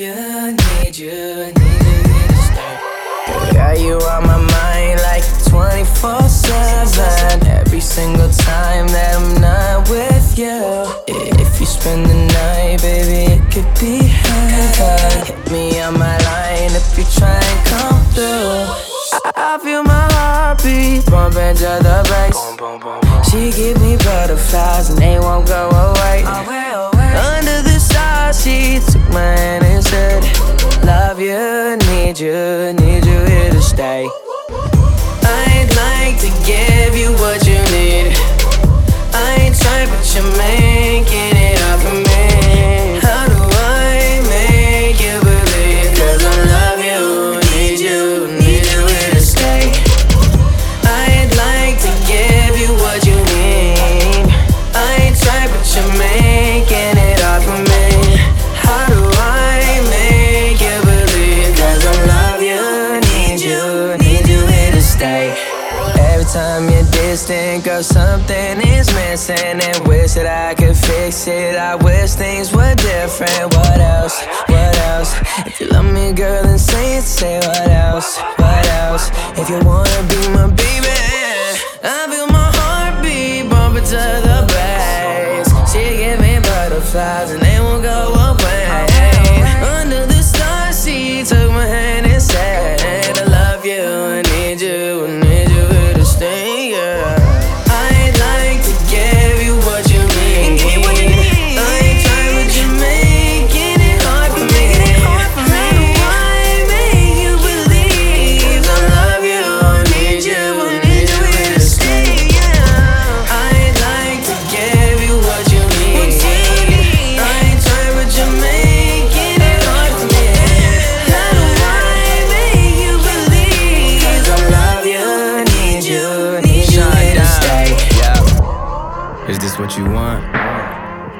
need you, need you here to stay. Got you on my mind like 24 7. Every single time that I'm not with you. If you spend the night, baby, it could be heaven. Hit me on my line if you try and come through. I, I feel my heartbeat bumping to the bass. She give me butterflies and they won't go away. Under the stars, she took my hand and said, Love you, Every time you're distant, girl, something is missing. And wish that I could fix it. I wish things were different. What else? What else? If you love me, girl, then say it. Say what else? What else? If you wanna be my baby, I feel my heartbeat bumping to the bass. She give me butterflies and they won't go Is this what you want?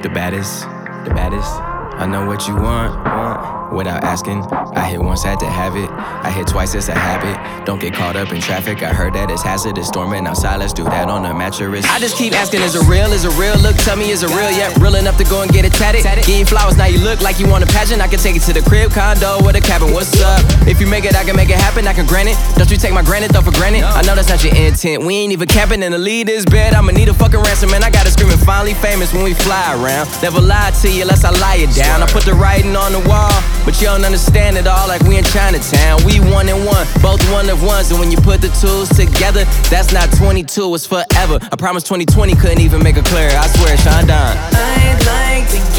The baddest, the baddest. I know what you want, want. Without asking, I hit once, had to have it. I hit twice, it's a habit. Don't get caught up in traffic. I heard that it's hazardous, storming outside. Let's do that on a mattress. I just keep asking, is it real? Is it real? Look, tell me, is it real? Yeah, real enough to go and get it tatted. Give you flowers, now you look like you want a pageant. I can take it to the crib, condo, or the cabin. What's up? If you make it, I can make it happen. I can grant it. Don't you take my granted though for granted? I know that's not your intent. We ain't even camping in the lead is bed. I'ma need a fucking ransom, man. I gotta scream and finally famous when we fly around. Never lie to you unless I lie it down. I put the writing on the wall, but you don't understand it all like we in Chinatown. We one and one, both one of ones. And when you put the tools together, that's not 22, it's forever. I promise 2020 couldn't even make it clear. I swear, Sean Don. I'd like to